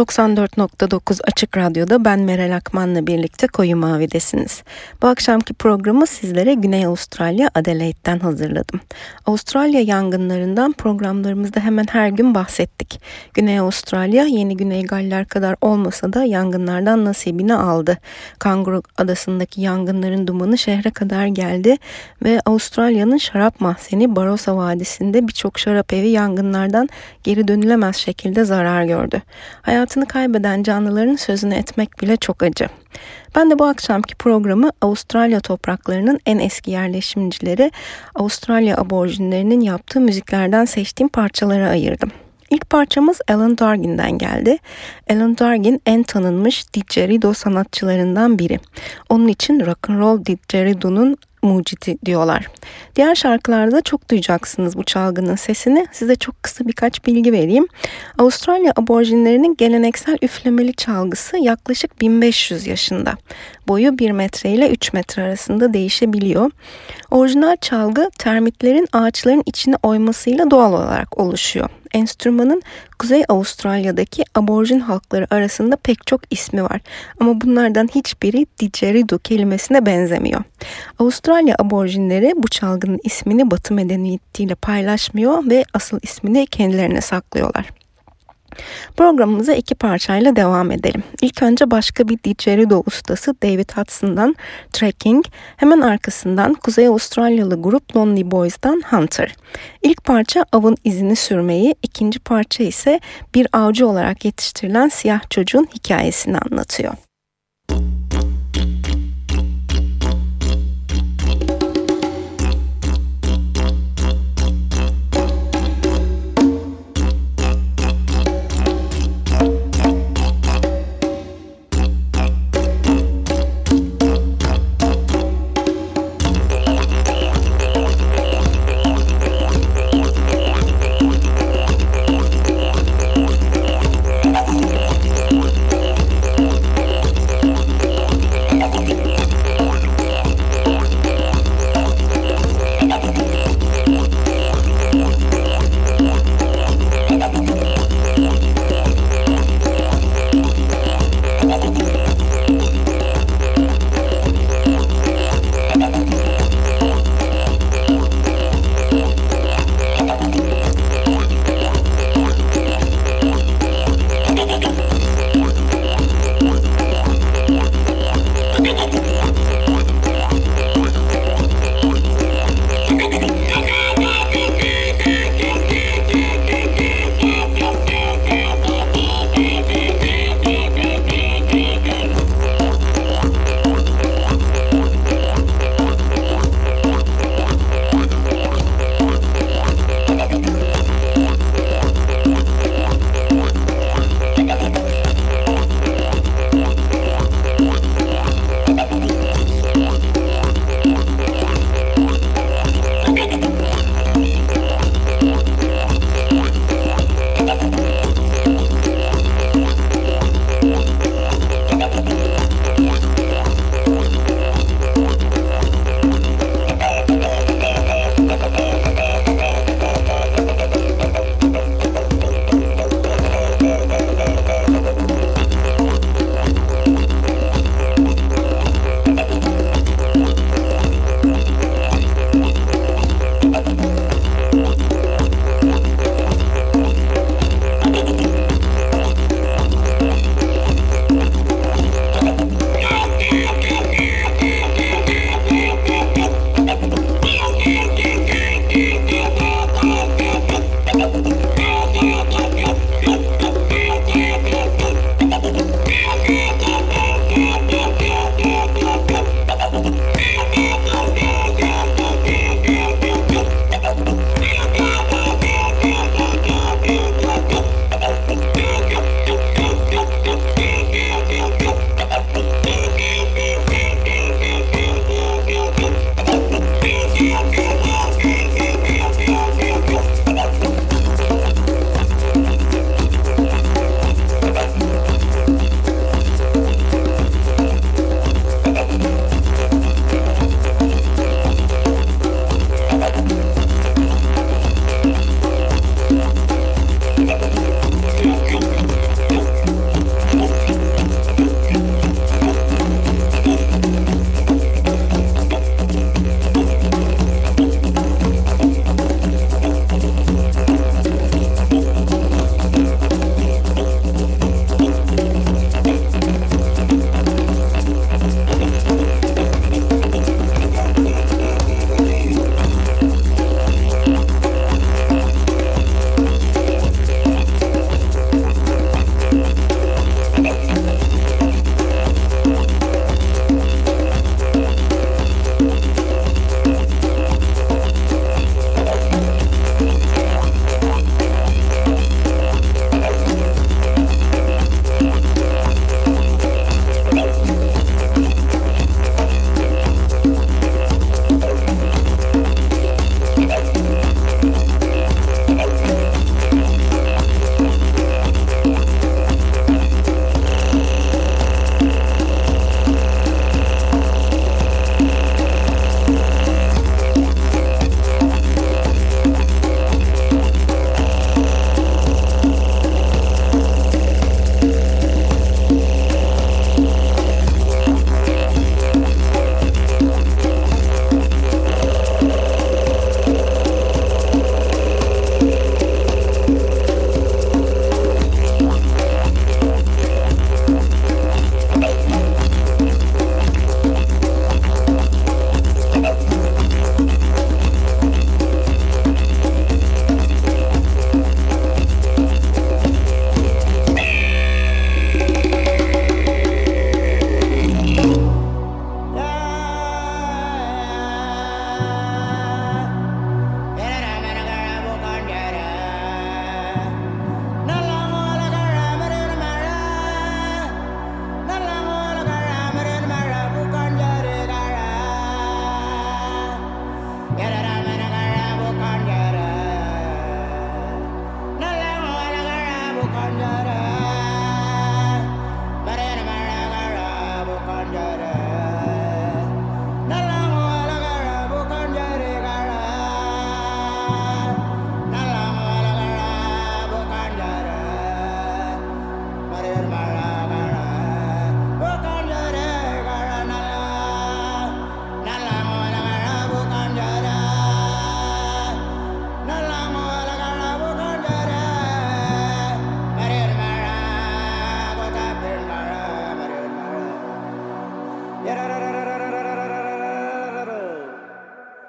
94.9 Açık Radyo'da ben Meral Akman'la birlikte Koyu Mavi'desiniz. Bu akşamki programı sizlere Güney Avustralya Adelaide'den hazırladım. Avustralya yangınlarından programlarımızda hemen her gün bahsettik. Güney Avustralya yeni Güney Galler kadar olmasa da yangınlardan nasibini aldı. Kanguru adasındaki yangınların dumanı şehre kadar geldi ve Avustralya'nın şarap mahzeni Barossa Vadisi'nde birçok şarap evi yangınlardan geri dönülemez şekilde zarar gördü. Hayat hayatını kaybeden canlıların sözünü etmek bile çok acı. Ben de bu akşamki programı Avustralya topraklarının en eski yerleşimcileri Avustralya aborjinlerinin yaptığı müziklerden seçtiğim parçalara ayırdım. İlk parçamız Alan Dargin'den geldi. Alan Dargin en tanınmış didgeridoo sanatçılarından biri. Onun için rock and roll didgeridoo'nun mucidi diyorlar. Diğer şarkılarda çok duyacaksınız bu çalgının sesini. Size çok kısa birkaç bilgi vereyim. Avustralya aborjinlerinin geleneksel üflemeli çalgısı yaklaşık 1500 yaşında. Boyu 1 metre ile 3 metre arasında değişebiliyor. Orijinal çalgı termitlerin ağaçların içine oymasıyla doğal olarak oluşuyor. Enstrümanın Kuzey Avustralya'daki aborjin halkları arasında pek çok ismi var ama bunlardan hiçbiri didgeridoo kelimesine benzemiyor. Avustralya aborjinleri bu çalgının ismini Batı medeniyetiyle paylaşmıyor ve asıl ismini kendilerine saklıyorlar. Programımıza iki parçayla devam edelim. İlk önce başka bir didgeridoo ustası David Hudson'dan Trekking, hemen arkasından Kuzey Avustralyalı grup Lonely Boys'dan Hunter. İlk parça avın izini sürmeyi, ikinci parça ise bir avcı olarak yetiştirilen siyah çocuğun hikayesini anlatıyor.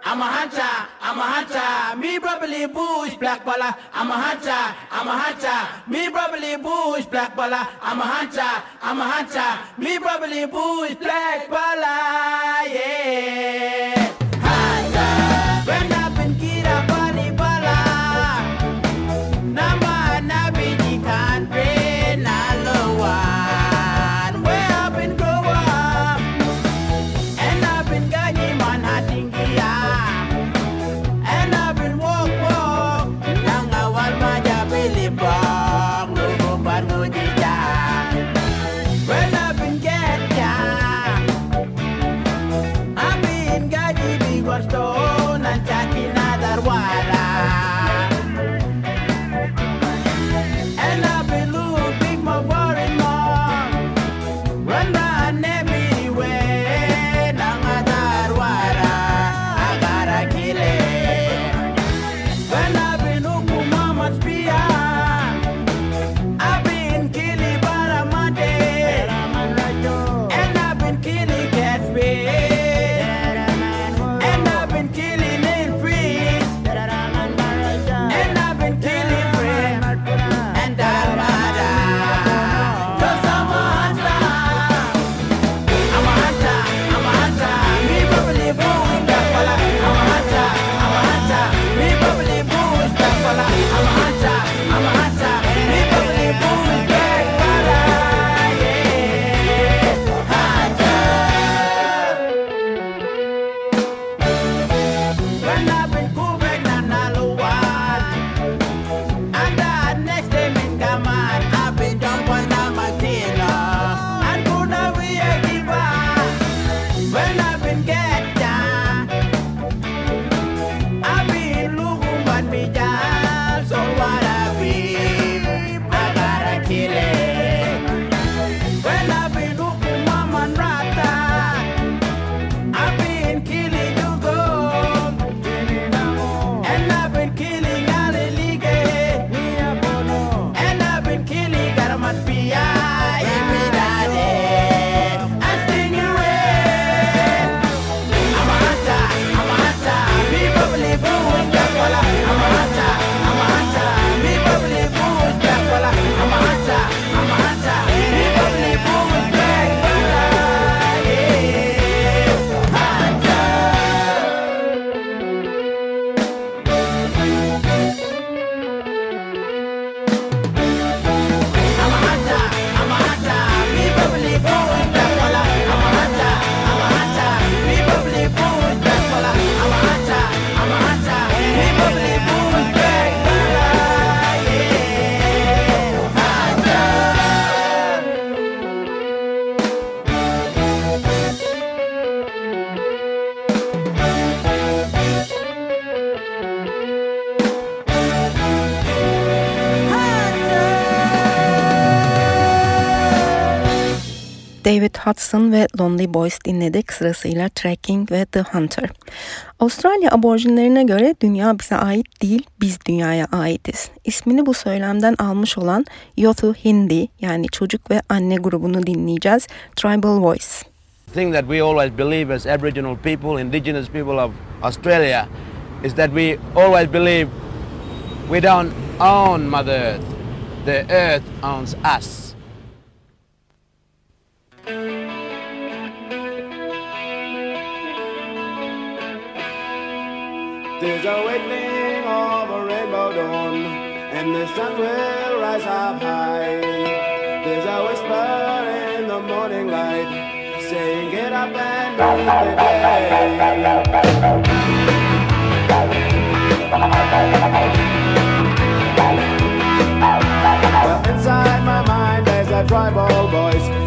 I'm a hunter, I'm a hunter, me probably bush black. I'm a hunter, I'm a hunter. Me probably bush black baller. I'm a hunter. I'm a hunter. Me probably bush black baller. Hudson ve Lonely Boys dinledik sırasıyla Trekking ve The Hunter. Avustralya aborjinlerine göre dünya bize ait değil, biz dünyaya aitiz. İsmini bu söylemden almış olan Yothu Hindi yani çocuk ve anne grubunu dinleyeceğiz. Tribal Voice. The thing that we always believe as Aboriginal people, indigenous people of Australia, is that we always believe we don't own Mother Earth. The earth owns us. There's a awakening of a rainbow dawn, and the sun will rise up high. There's a whisper in the morning light, saying, Get up and meet the day. But inside my mind, there's a tribal voice,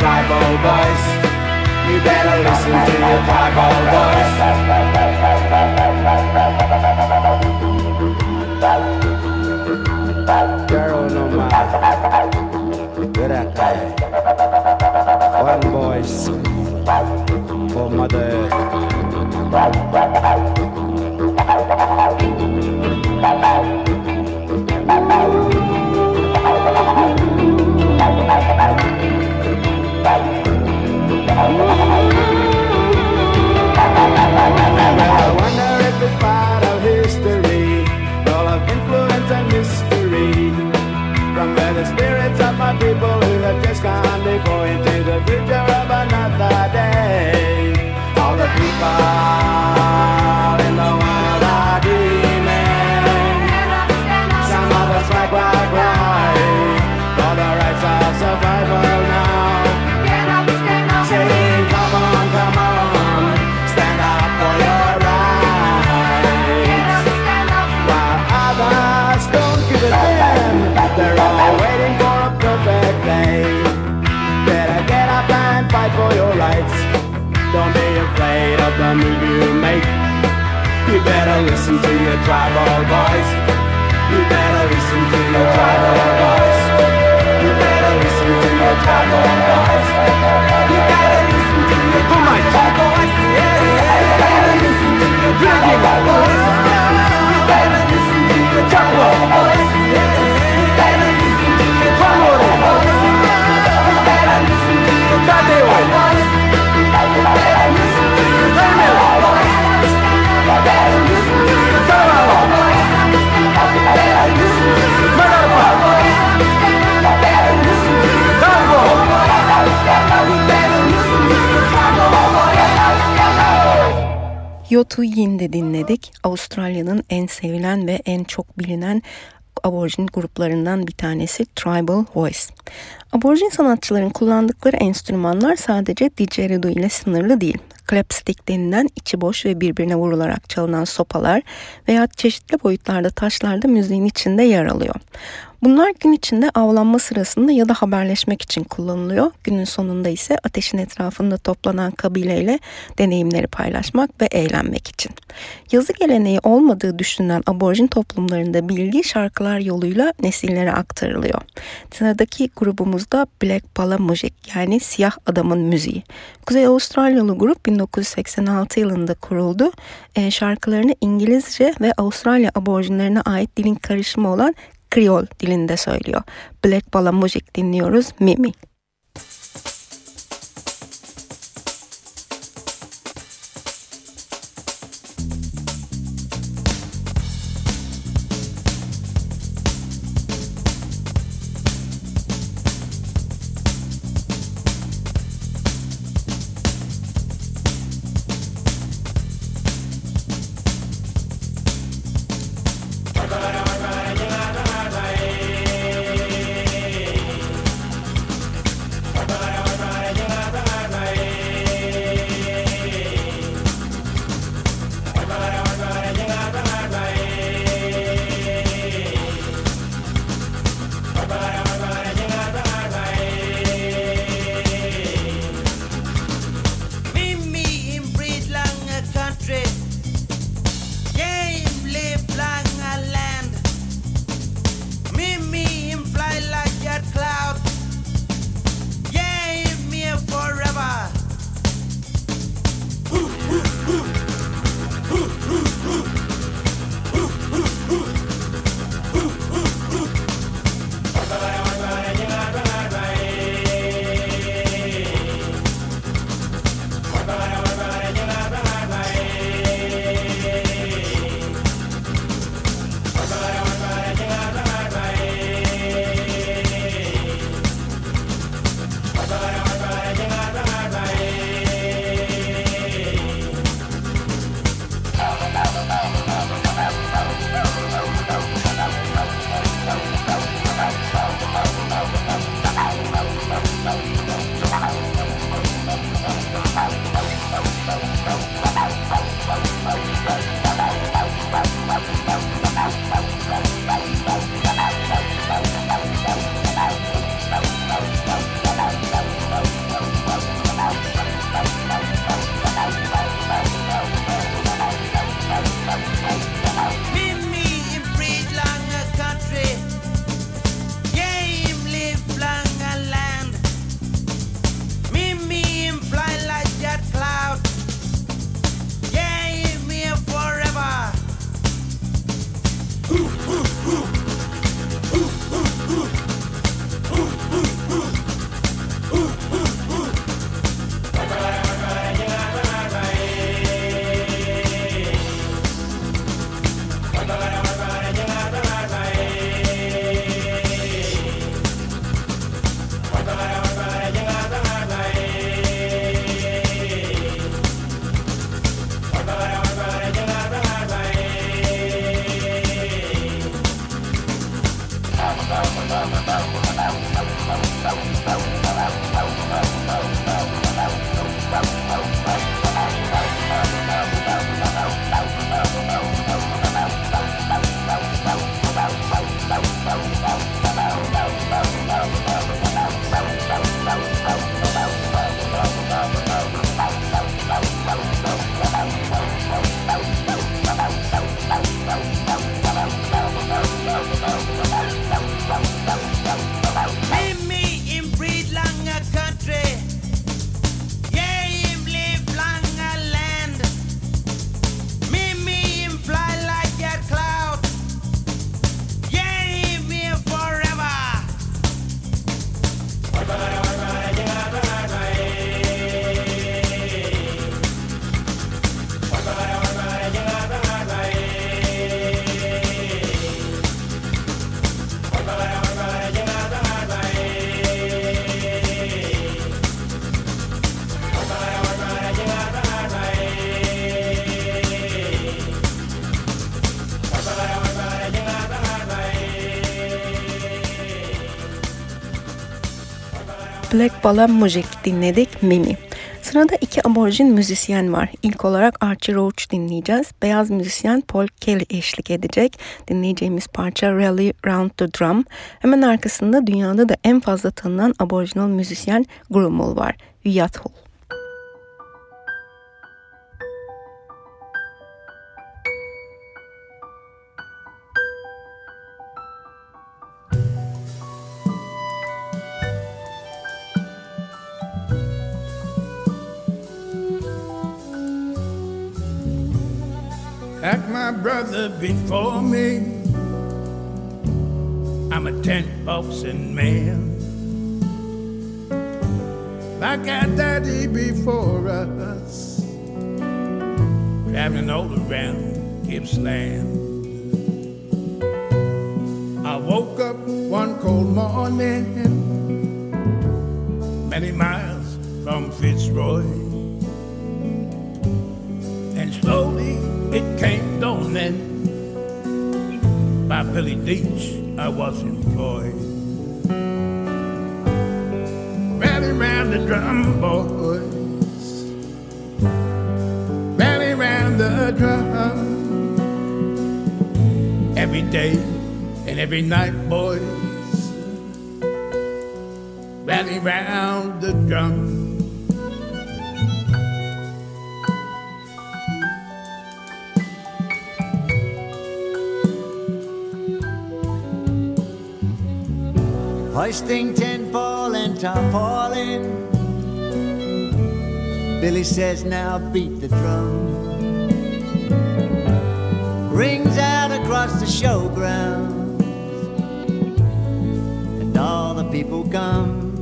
tribal voice. You better listen to your tribal voice. Girl, no matter. Good at. One voice for Mother Drive all boys. Yotu Yin'de dinledik. Avustralya'nın en sevilen ve en çok bilinen aborjin gruplarından bir tanesi Tribal Voice. Aborjin sanatçıların kullandıkları enstrümanlar sadece didgeridoo ile sınırlı değil. Clapstick denilen içi boş ve birbirine vurularak çalınan sopalar veya çeşitli boyutlarda taşlarda müziğin içinde yer alıyor. Bunlar gün içinde avlanma sırasında ya da haberleşmek için kullanılıyor. Günün sonunda ise ateşin etrafında toplanan kabileyle deneyimleri paylaşmak ve eğlenmek için. Yazı geleneği olmadığı düşünülen aborjin toplumlarında bilgi şarkılar yoluyla nesillere aktarılıyor. Sıradaki grubumuzda Black Bala Music yani siyah adamın müziği. Kuzey Avustralyalı grup 1986 yılında kuruldu. E, şarkılarını İngilizce ve Avustralya aborjinlerine ait dilin karışımı olan Kriol dilinde söylüyor. Black Bala Music dinliyoruz Mimi. Black Bala Mujik dinledik Mimi. Sırada iki aborjin müzisyen var. İlk olarak Archie Roach dinleyeceğiz. Beyaz müzisyen Paul Kelly eşlik edecek. Dinleyeceğimiz parça Rally Round the Drum. Hemen arkasında dünyada da en fazla tanınan aborjinal müzisyen Grumble var. Viyathul. Like my brother before me. I'm a tent boxing man. Like our daddy before us, traveling all around Gippsland. I woke up one cold morning, many miles from Fitzroy, and slowly it came dawning. By Billy Deach, I was employed. Rally round the drum, boys. Rally round the drum. Every day and every night, boys. Rally round the drum. Hoisting ten falling, tarpaulin. Billy says, now beat the drum. Rings out across the showgrounds, and all the people come.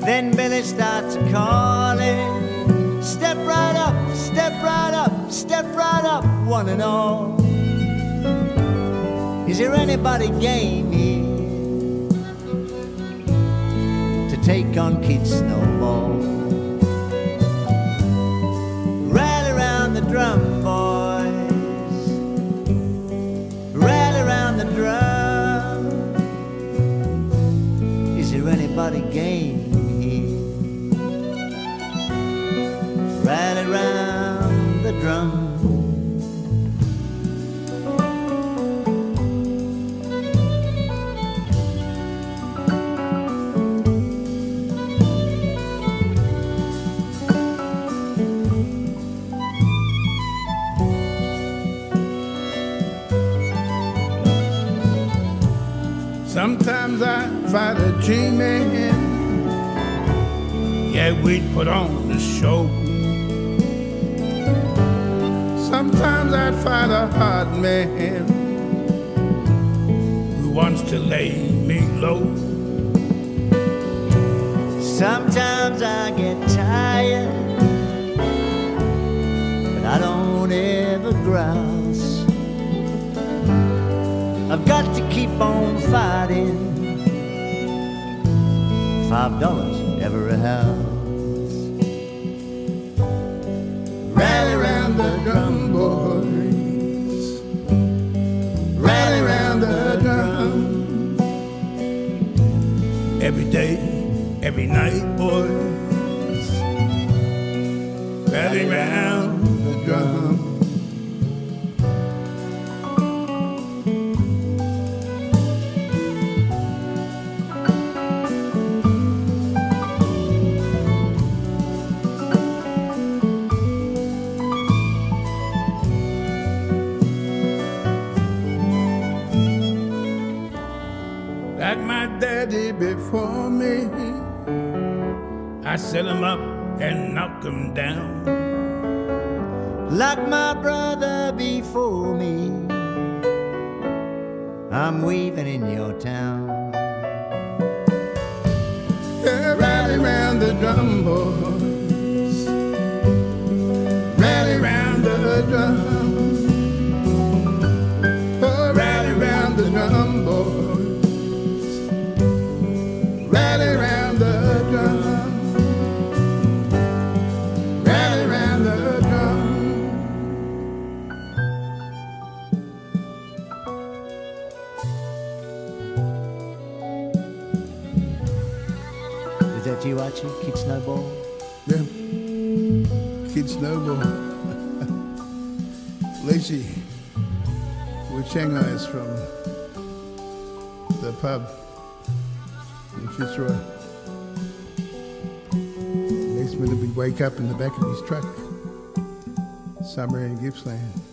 Then Billy starts calling, step right up, step right up, step right up, one and all. Is there anybody game here to take on Kid Snowball? Rally round the drum, boys. Rally round the drum. Is there anybody game Sometimes I fight a G-man. Yeah, we'd put on the show. Sometimes I'd fight a hard man who wants to lay me low. Sometimes I get tired, but I don't ever grouse. I've got to on fighting. Five dollars every house. Rally round the drum, boys. Rally round the drum. Every day, every night, boys. Rally round before me. I set him up and knock him down. Like my brother before me, I'm weaving in your town. Yeah, rally round the drum, boys. Rally round the drum. Snowball. Lacey, with Shanghai's from the pub in Fitzroy. Next minute we wake up in the back of his truck, somewhere in Gippsland.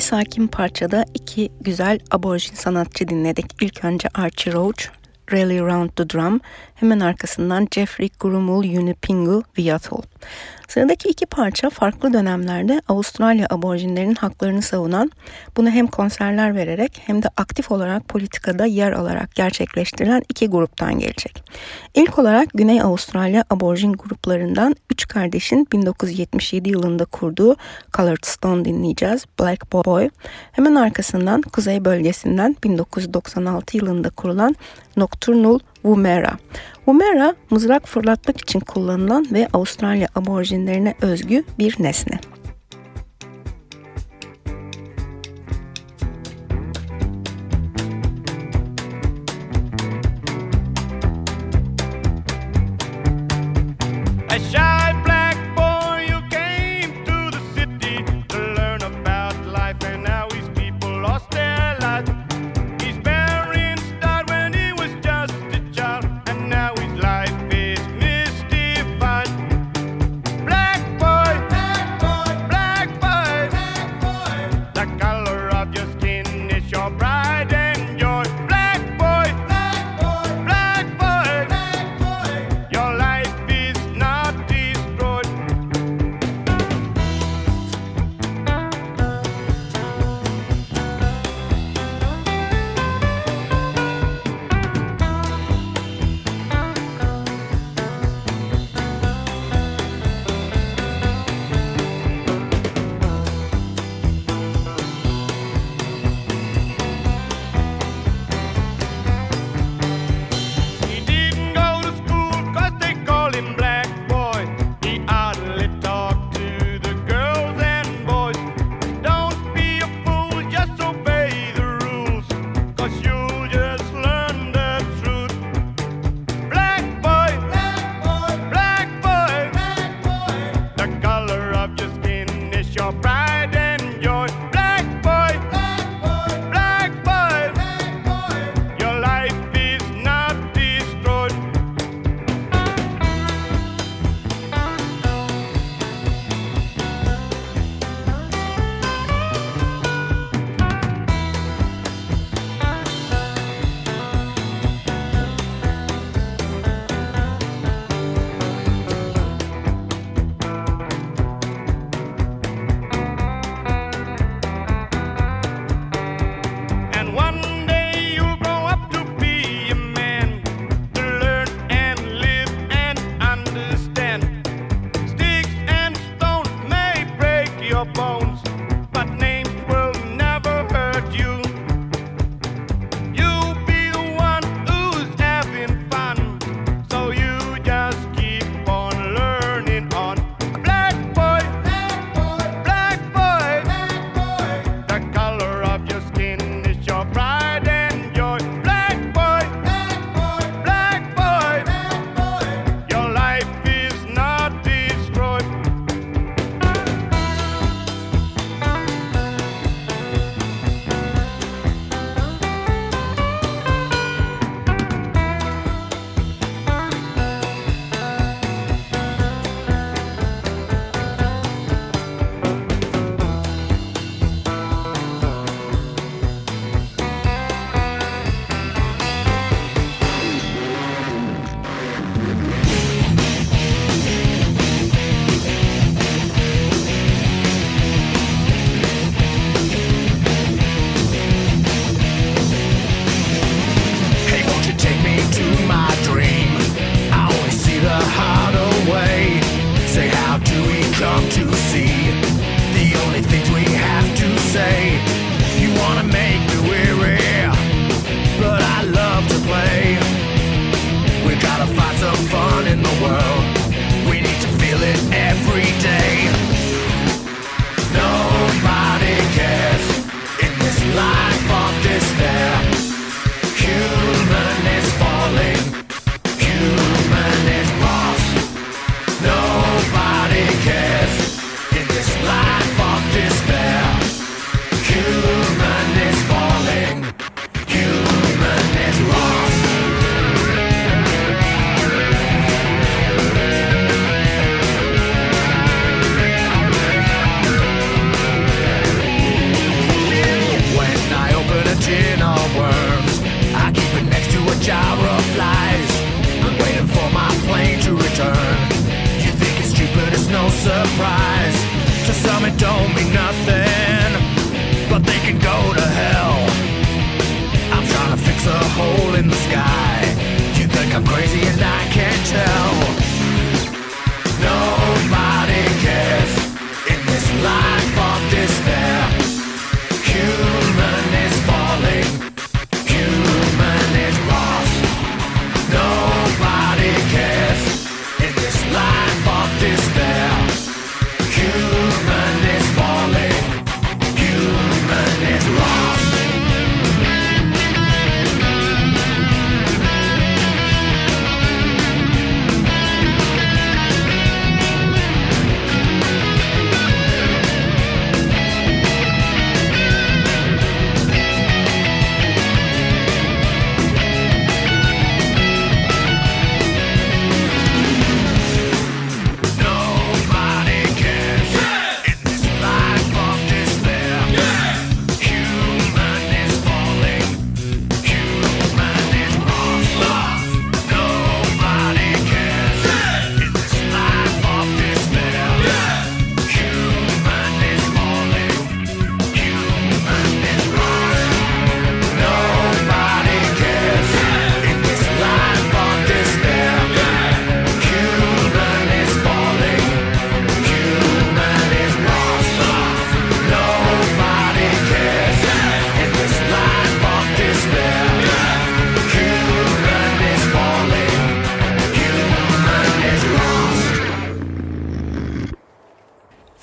Sakin parçada iki güzel aborjin sanatçı dinledik. İlk önce Archie Roach, Rally Round the Drum, hemen arkasından Jeffrey Grumul Yunipingu Viathol. Sıradaki iki parça farklı dönemlerde Avustralya aborjinlerinin haklarını savunan, bunu hem konserler vererek hem de aktif olarak politikada yer alarak gerçekleştirilen iki gruptan gelecek. İlk olarak Güney Avustralya aborjin gruplarından üç kardeşin 1977 yılında kurduğu Colored Stone dinleyeceğiz, Black Boy. Hemen arkasından kuzey bölgesinden 1996 yılında kurulan Nocturnal Woomera. Woomera mızrak fırlatmak için kullanılan ve Avustralya aborjinlerine özgü bir nesne. A shot!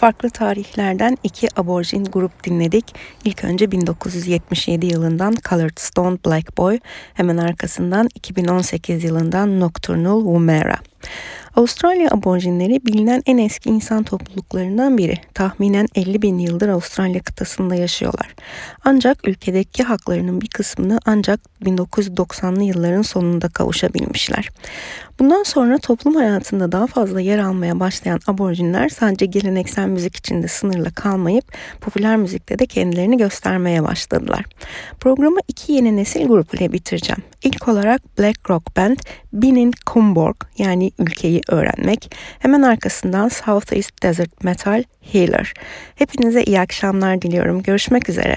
Farklı tarihlerden iki aborjin grup dinledik. İlk önce 1977 yılından Colored Stone Black Boy, hemen arkasından 2018 yılından Nocturnal Woomera. Avustralya aborjinleri bilinen en eski insan topluluklarından biri. Tahminen 50 bin yıldır Avustralya kıtasında yaşıyorlar. Ancak ülkedeki haklarının bir kısmını ancak 1990'lı yılların sonunda kavuşabilmişler. Bundan sonra toplum hayatında daha fazla yer almaya başlayan aborjinler sadece geleneksel müzik içinde sınırla kalmayıp popüler müzikte de kendilerini göstermeye başladılar. Programı iki yeni nesil grup ile bitireceğim. İlk olarak Black Rock Band Binin Kumborg yani ülkeyi öğrenmek. Hemen arkasından Southeast Desert Metal Healer. Hepinize iyi akşamlar diliyorum. Görüşmek üzere.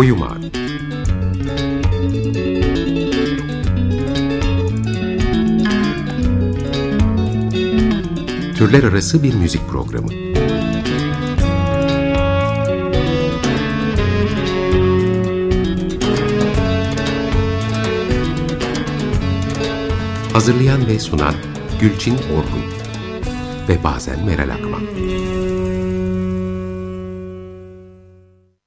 Koyu Mavi Türler arası bir müzik programı. Hazırlayan ve sunan Gülçin Orgun ve bazen Meral Akman.